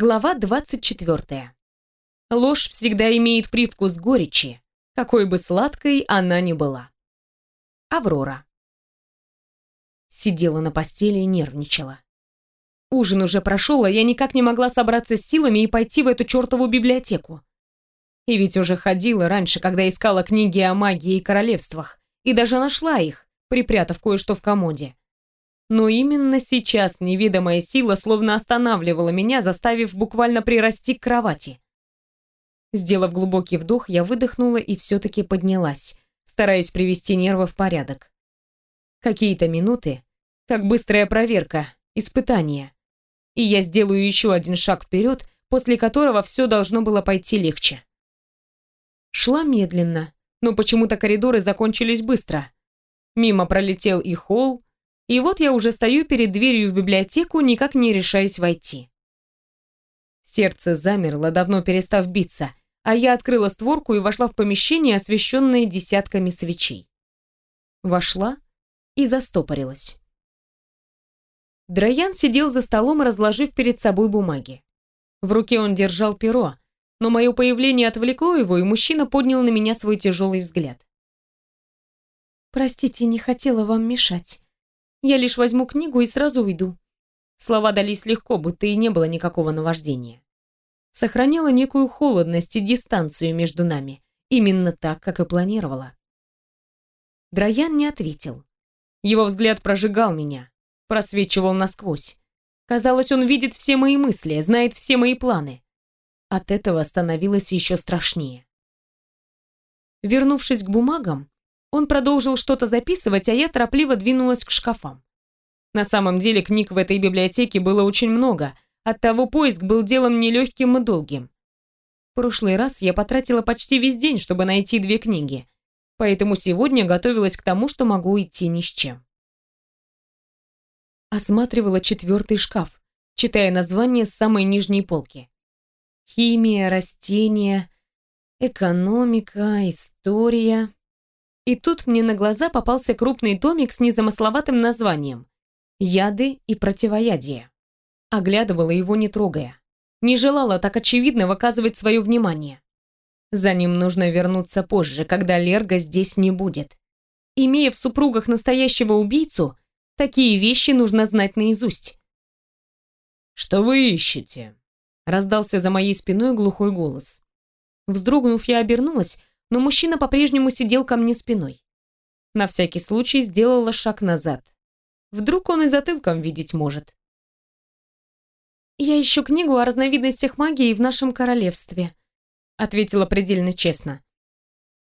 Глава 24. Ложь всегда имеет привкус горечи, какой бы сладкой она ни была. Аврора. Сидела на постели и нервничала. Ужин уже прошел, а я никак не могла собраться с силами и пойти в эту чертову библиотеку. И ведь уже ходила раньше, когда искала книги о магии и королевствах, и даже нашла их, припрятав кое-что в комоде. Но именно сейчас невидимая сила словно останавливала меня, заставив буквально прирасти к кровати. Сделав глубокий вдох, я выдохнула и все-таки поднялась, стараясь привести нервы в порядок. Какие-то минуты, как быстрая проверка, испытание. И я сделаю еще один шаг вперед, после которого все должно было пойти легче. Шла медленно, но почему-то коридоры закончились быстро. Мимо пролетел и холл, и вот я уже стою перед дверью в библиотеку, никак не решаясь войти. Сердце замерло, давно перестав биться, а я открыла створку и вошла в помещение, освещенное десятками свечей. Вошла и застопорилась. Драян сидел за столом, разложив перед собой бумаги. В руке он держал перо, но мое появление отвлекло его, и мужчина поднял на меня свой тяжелый взгляд. «Простите, не хотела вам мешать», я лишь возьму книгу и сразу уйду. Слова дались легко, будто и не было никакого наваждения. Сохраняла некую холодность и дистанцию между нами, именно так, как и планировала. Драян не ответил. Его взгляд прожигал меня, просвечивал насквозь. Казалось, он видит все мои мысли, знает все мои планы. От этого становилось еще страшнее. Вернувшись к бумагам, он продолжил что-то записывать, а я торопливо двинулась к шкафам. На самом деле книг в этой библиотеке было очень много, оттого поиск был делом нелегким и долгим. В прошлый раз я потратила почти весь день, чтобы найти две книги, поэтому сегодня готовилась к тому, что могу идти ни с чем. Осматривала четвертый шкаф, читая название с самой нижней полки. Химия, растения, экономика, история. И тут мне на глаза попался крупный томик с незамысловатым названием «Яды и противоядия». Оглядывала его не трогая. Не желала так очевидно выказывать свое внимание. За ним нужно вернуться позже, когда Лерга здесь не будет. Имея в супругах настоящего убийцу, такие вещи нужно знать наизусть. «Что вы ищете?» раздался за моей спиной глухой голос. Вздрогнув, я обернулась, но мужчина по-прежнему сидел ко мне спиной. На всякий случай сделала шаг назад. Вдруг он и затылком видеть может. «Я ищу книгу о разновидностях магии в нашем королевстве», ответила предельно честно.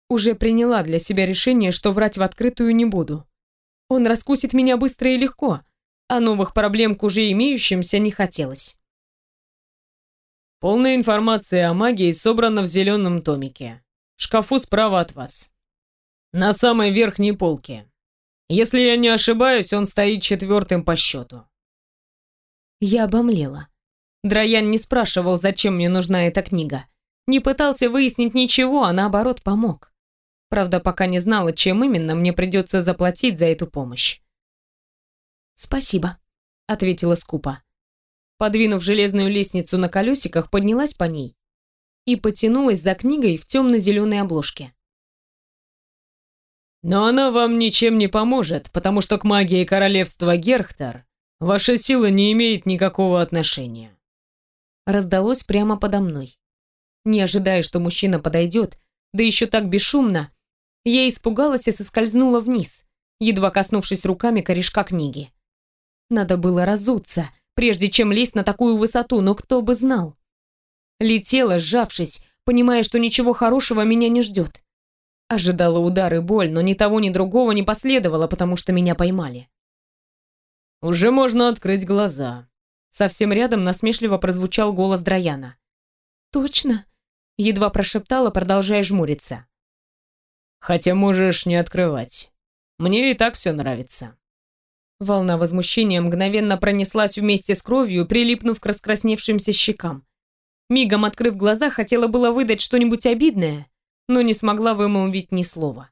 Уже приняла для себя решение, что врать в открытую не буду. Он раскусит меня быстро и легко, а новых проблем к уже имеющимся не хотелось. Полная информация о магии собрана в зеленом томике шкафу справа от вас. На самой верхней полке. Если я не ошибаюсь, он стоит четвертым по счету. Я обомлела. Драян не спрашивал, зачем мне нужна эта книга. Не пытался выяснить ничего, а наоборот помог. Правда, пока не знала, чем именно мне придется заплатить за эту помощь. «Спасибо», — ответила скупо. Подвинув железную лестницу на колесиках, поднялась по ней и потянулась за книгой в темно-зеленой обложке. «Но она вам ничем не поможет, потому что к магии королевства Герхтар ваша сила не имеет никакого отношения». Раздалось прямо подо мной. Не ожидая, что мужчина подойдет, да еще так бесшумно, я испугалась и соскользнула вниз, едва коснувшись руками корешка книги. Надо было разуться, прежде чем лезть на такую высоту, но кто бы знал. Летела, сжавшись, понимая, что ничего хорошего меня не ждет. Ожидала удар и боль, но ни того, ни другого не последовало, потому что меня поймали. «Уже можно открыть глаза». Совсем рядом насмешливо прозвучал голос Драяна. «Точно?» — едва прошептала, продолжая жмуриться. «Хотя можешь не открывать. Мне и так все нравится». Волна возмущения мгновенно пронеслась вместе с кровью, прилипнув к раскрасневшимся щекам. Мигом открыв глаза, хотела было выдать что-нибудь обидное, но не смогла вымолвить ни слова.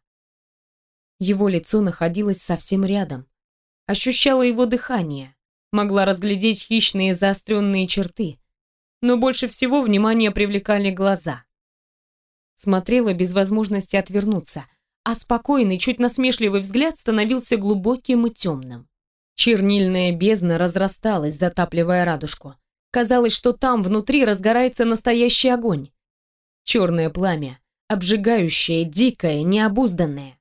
Его лицо находилось совсем рядом. Ощущала его дыхание, могла разглядеть хищные заостренные черты. но больше всего внимание привлекали глаза. Смотрела без возможности отвернуться, а спокойный, чуть насмешливый взгляд становился глубоким и темным. Чернильная бездна разрасталась, затапливая радужку. Казалось, что там внутри разгорается настоящий огонь. Черное пламя, обжигающее, дикое, необузданное.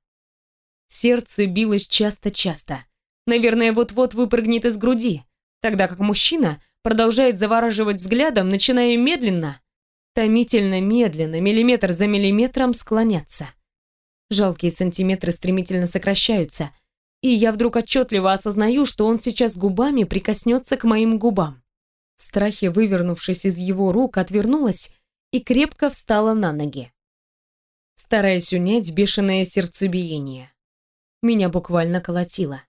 Сердце билось часто-часто. Наверное, вот-вот выпрыгнет из груди, тогда как мужчина продолжает завораживать взглядом, начиная медленно, томительно медленно, миллиметр за миллиметром склоняться. Жалкие сантиметры стремительно сокращаются, и я вдруг отчетливо осознаю, что он сейчас губами прикоснется к моим губам. В страхе, вывернувшись из его рук, отвернулась и крепко встала на ноги, стараясь унять бешеное сердцебиение. Меня буквально колотило.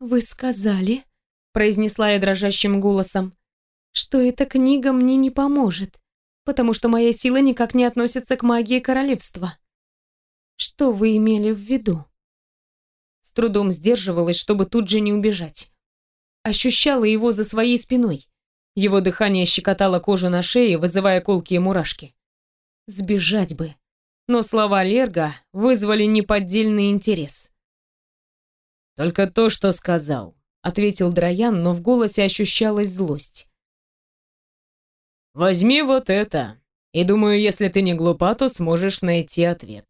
«Вы сказали», — произнесла я дрожащим голосом, «что эта книга мне не поможет, потому что моя сила никак не относится к магии королевства. Что вы имели в виду?» С трудом сдерживалась, чтобы тут же не убежать. Ощущала его за своей спиной. Его дыхание щекотало кожу на шее, вызывая колкие мурашки. Сбежать бы. Но слова Лерга вызвали неподдельный интерес. «Только то, что сказал», — ответил Драян, но в голосе ощущалась злость. «Возьми вот это, и думаю, если ты не глупа, то сможешь найти ответ».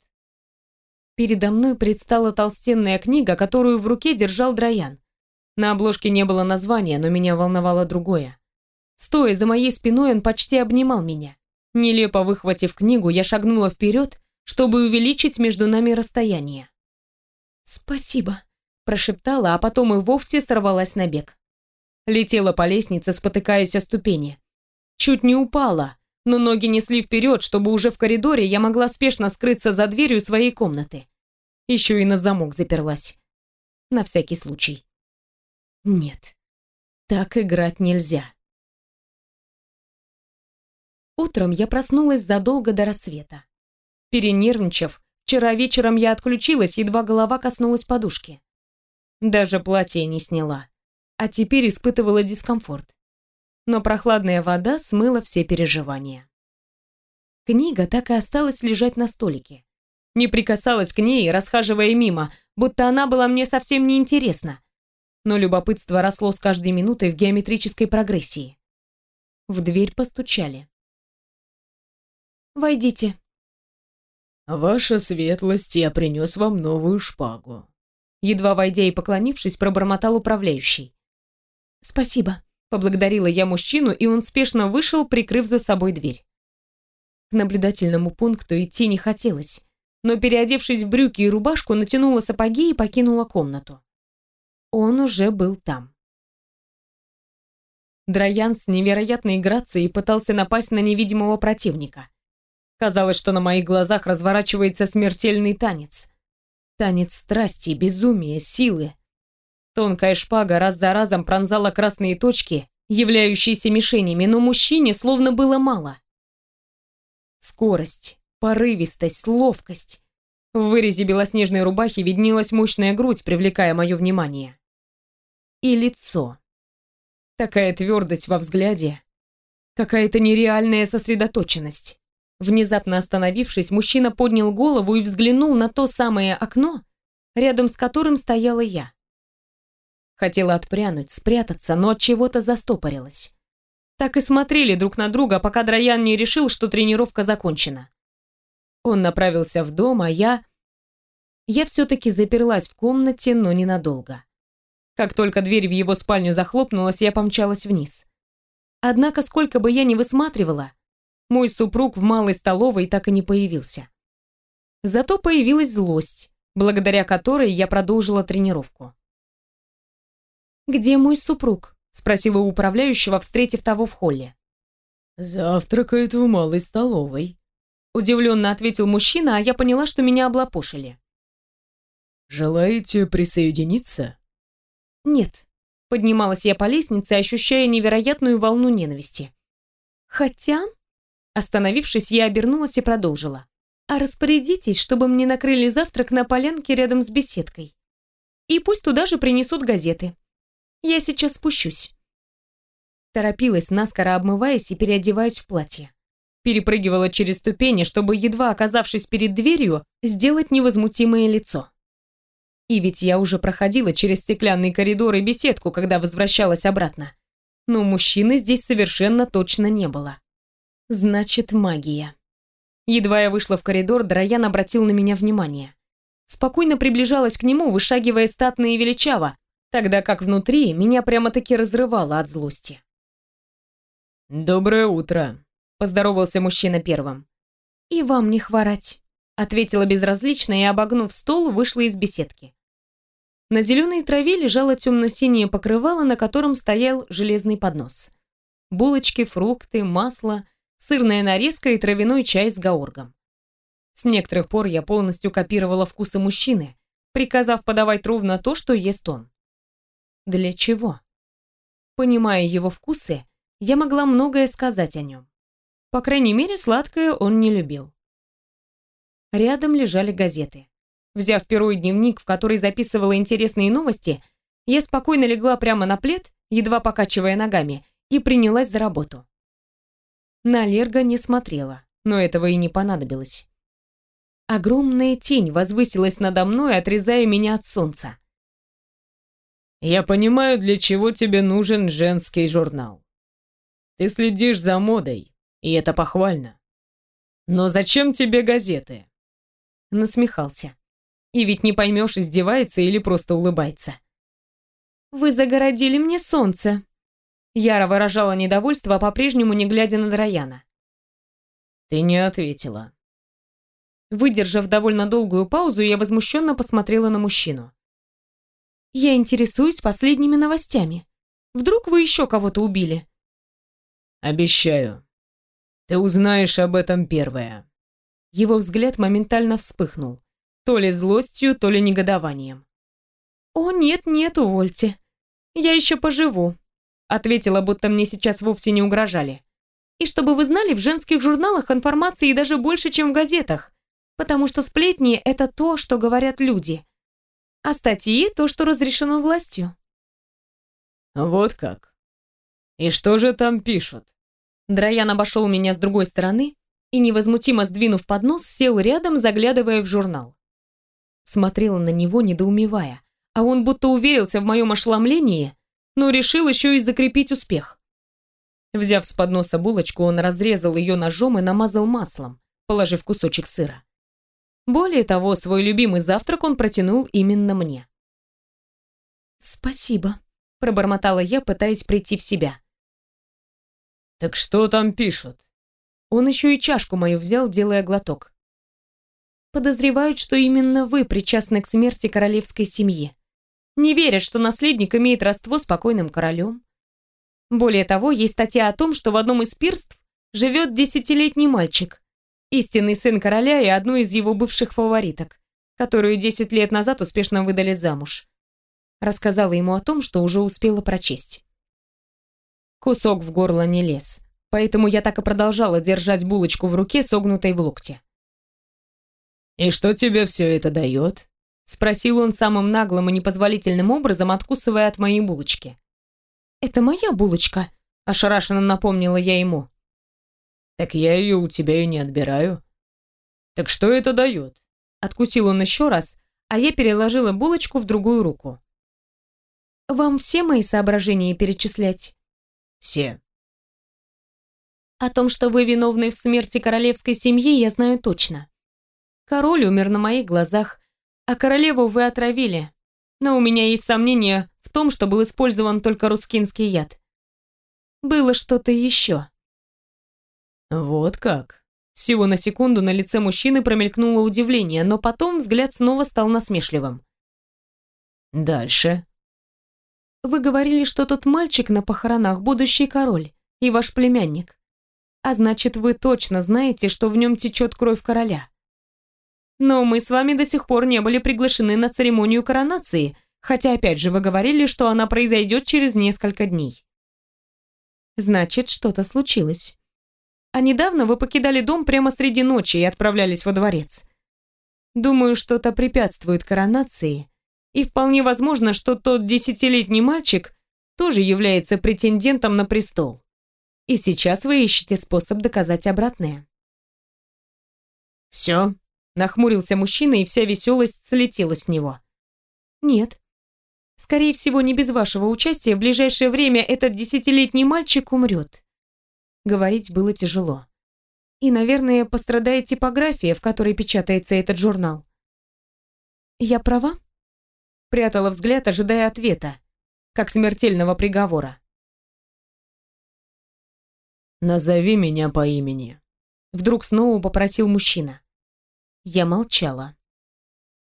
Передо мной предстала толстенная книга, которую в руке держал Драян. На обложке не было названия, но меня волновало другое. Стоя за моей спиной, он почти обнимал меня. Нелепо выхватив книгу, я шагнула вперед, чтобы увеличить между нами расстояние. «Спасибо», – прошептала, а потом и вовсе сорвалась на бег. Летела по лестнице, спотыкаясь о ступени. Чуть не упала, но ноги несли вперед, чтобы уже в коридоре я могла спешно скрыться за дверью своей комнаты. Еще и на замок заперлась. На всякий случай. Нет, так играть нельзя. Утром я проснулась задолго до рассвета. Перенервничав, вчера вечером я отключилась, едва голова коснулась подушки. Даже платье не сняла, а теперь испытывала дискомфорт но прохладная вода смыла все переживания. Книга так и осталась лежать на столике. Не прикасалась к ней, расхаживая мимо, будто она была мне совсем не интересна. Но любопытство росло с каждой минутой в геометрической прогрессии. В дверь постучали. «Войдите». «Ваша светлость, я принес вам новую шпагу». Едва войдя и поклонившись, пробормотал управляющий. «Спасибо», Поблагодарила я мужчину, и он спешно вышел, прикрыв за собой дверь. К наблюдательному пункту идти не хотелось, но, переодевшись в брюки и рубашку, натянула сапоги и покинула комнату. Он уже был там. Драян с невероятной грацией пытался напасть на невидимого противника. Казалось, что на моих глазах разворачивается смертельный танец. Танец страсти, безумия, силы. Тонкая шпага раз за разом пронзала красные точки, являющиеся мишенями, но мужчине словно было мало. Скорость, порывистость, ловкость. В вырезе белоснежной рубахи виднелась мощная грудь, привлекая мое внимание. И лицо. Такая твердость во взгляде. Какая-то нереальная сосредоточенность. Внезапно остановившись, мужчина поднял голову и взглянул на то самое окно, рядом с которым стояла я. Хотела отпрянуть, спрятаться, но от чего-то застопорилась. Так и смотрели друг на друга, пока Драян не решил, что тренировка закончена. Он направился в дом, а я... Я все-таки заперлась в комнате, но ненадолго. Как только дверь в его спальню захлопнулась, я помчалась вниз. Однако, сколько бы я ни высматривала, мой супруг в малой столовой так и не появился. Зато появилась злость, благодаря которой я продолжила тренировку. «Где мой супруг?» — спросила у управляющего, встретив того в холле. «Завтракает в малой столовой», — удивленно ответил мужчина, а я поняла, что меня облапошили. «Желаете присоединиться?» «Нет», — поднималась я по лестнице, ощущая невероятную волну ненависти. «Хотя...» Остановившись, я обернулась и продолжила. «А распорядитесь, чтобы мне накрыли завтрак на полянке рядом с беседкой. И пусть туда же принесут газеты. Я сейчас спущусь». Торопилась, наскоро обмываясь и переодеваясь в платье. Перепрыгивала через ступени, чтобы, едва оказавшись перед дверью, сделать невозмутимое лицо. И ведь я уже проходила через стеклянный коридор и беседку, когда возвращалась обратно. Но мужчины здесь совершенно точно не было. Значит, магия. Едва я вышла в коридор, Драян обратил на меня внимание. Спокойно приближалась к нему, вышагивая статно и величаво, тогда как внутри меня прямо-таки разрывало от злости. «Доброе утро», — поздоровался мужчина первым. «И вам не хворать», — ответила безразлично и, обогнув стол, вышла из беседки. На зеленой траве лежало темно-синее покрывало, на котором стоял железный поднос. Булочки, фрукты, масло, сырная нарезка и травяной чай с гаоргом. С некоторых пор я полностью копировала вкусы мужчины, приказав подавать ровно то, что ест он. Для чего? Понимая его вкусы, я могла многое сказать о нем. По крайней мере, сладкое он не любил. Рядом лежали газеты. Взяв перо и дневник, в который записывала интересные новости, я спокойно легла прямо на плед, едва покачивая ногами, и принялась за работу. На Лерга не смотрела, но этого и не понадобилось. Огромная тень возвысилась надо мной, отрезая меня от солнца. «Я понимаю, для чего тебе нужен женский журнал. Ты следишь за модой, и это похвально. Но зачем тебе газеты?» Насмехался. И ведь не поймешь, издевается или просто улыбается. «Вы загородили мне солнце!» Яра выражала недовольство, по-прежнему не глядя на Драяна. «Ты не ответила». Выдержав довольно долгую паузу, я возмущенно посмотрела на мужчину. «Я интересуюсь последними новостями. Вдруг вы еще кого-то убили?» «Обещаю. Ты узнаешь об этом первая». Его взгляд моментально вспыхнул то ли злостью, то ли негодованием. «О, нет-нет, увольте. Я еще поживу», — ответила, будто мне сейчас вовсе не угрожали. «И чтобы вы знали, в женских журналах информации даже больше, чем в газетах, потому что сплетни — это то, что говорят люди, а статьи — то, что разрешено властью». «Вот как? И что же там пишут?» Драян обошел меня с другой стороны и, невозмутимо сдвинув поднос, сел рядом, заглядывая в журнал. Смотрела на него, недоумевая. А он будто уверился в моем ошеломлении, но решил еще и закрепить успех. Взяв с подноса булочку, он разрезал ее ножом и намазал маслом, положив кусочек сыра. Более того, свой любимый завтрак он протянул именно мне. «Спасибо», — пробормотала я, пытаясь прийти в себя. «Так что там пишут?» Он еще и чашку мою взял, делая глоток подозревают, что именно вы причастны к смерти королевской семьи. Не верят, что наследник имеет родство с покойным королем. Более того, есть статья о том, что в одном из пирств живет десятилетний мальчик, истинный сын короля и одной из его бывших фавориток, которую десять лет назад успешно выдали замуж. Рассказала ему о том, что уже успела прочесть. Кусок в горло не лез, поэтому я так и продолжала держать булочку в руке, согнутой в локте. «И что тебе все это дает?» Спросил он самым наглым и непозволительным образом, откусывая от моей булочки. «Это моя булочка», – ошарашенно напомнила я ему. «Так я ее у тебя и не отбираю». «Так что это дает?» Откусил он еще раз, а я переложила булочку в другую руку. «Вам все мои соображения перечислять?» «Все». «О том, что вы виновны в смерти королевской семьи, я знаю точно. Король умер на моих глазах, а королеву вы отравили. Но у меня есть сомнения в том, что был использован только рускинский яд. Было что-то еще. Вот как. Всего на секунду на лице мужчины промелькнуло удивление, но потом взгляд снова стал насмешливым. Дальше. Вы говорили, что тот мальчик на похоронах будущий король и ваш племянник. А значит, вы точно знаете, что в нем течет кровь короля. Но мы с вами до сих пор не были приглашены на церемонию коронации, хотя опять же вы говорили, что она произойдет через несколько дней. Значит, что-то случилось. А недавно вы покидали дом прямо среди ночи и отправлялись во дворец. Думаю, что-то препятствует коронации, и вполне возможно, что тот десятилетний мальчик тоже является претендентом на престол. И сейчас вы ищете способ доказать обратное. «Все?» — нахмурился мужчина, и вся веселость слетела с него. «Нет. Скорее всего, не без вашего участия в ближайшее время этот десятилетний мальчик умрет». Говорить было тяжело. И, наверное, пострадает типография, в которой печатается этот журнал. «Я права?» Прятала взгляд, ожидая ответа, как смертельного приговора. «Назови меня по имени», — вдруг снова попросил мужчина. Я молчала.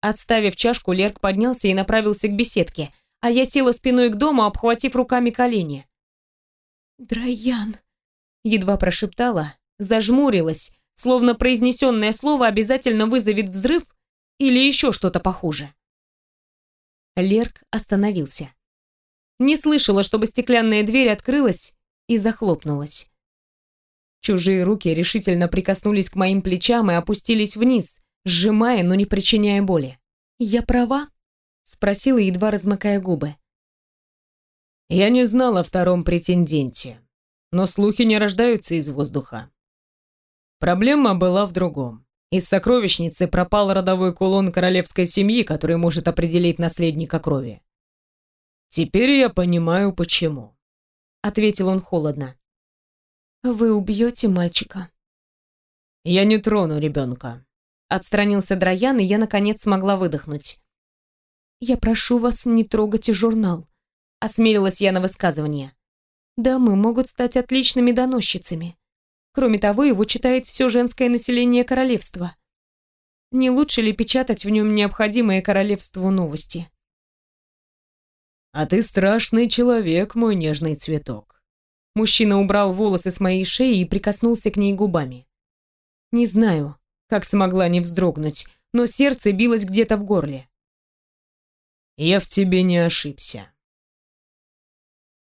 Отставив чашку, Лерк поднялся и направился к беседке, а я села спиной к дому, обхватив руками колени. «Драян», — едва прошептала, зажмурилась, словно произнесенное слово обязательно вызовет взрыв или еще что-то похуже. Лерк остановился. Не слышала, чтобы стеклянная дверь открылась и захлопнулась. Чужие руки решительно прикоснулись к моим плечам и опустились вниз, сжимая, но не причиняя боли. «Я права?» — спросила, едва размыкая губы. «Я не знала о втором претенденте, но слухи не рождаются из воздуха. Проблема была в другом. Из сокровищницы пропал родовой кулон королевской семьи, который может определить наследника крови. Теперь я понимаю, почему», — ответил он холодно. «Вы убьете мальчика?» «Я не трону ребенка», — отстранился Драян, и я, наконец, смогла выдохнуть. «Я прошу вас не трогать журнал», — осмелилась я на высказывание. «Дамы могут стать отличными доносчицами. Кроме того, его читает все женское население королевства. Не лучше ли печатать в нем необходимые королевству новости?» «А ты страшный человек, мой нежный цветок», Мужчина убрал волосы с моей шеи и прикоснулся к ней губами. Не знаю, как смогла не вздрогнуть, но сердце билось где-то в горле. «Я в тебе не ошибся»,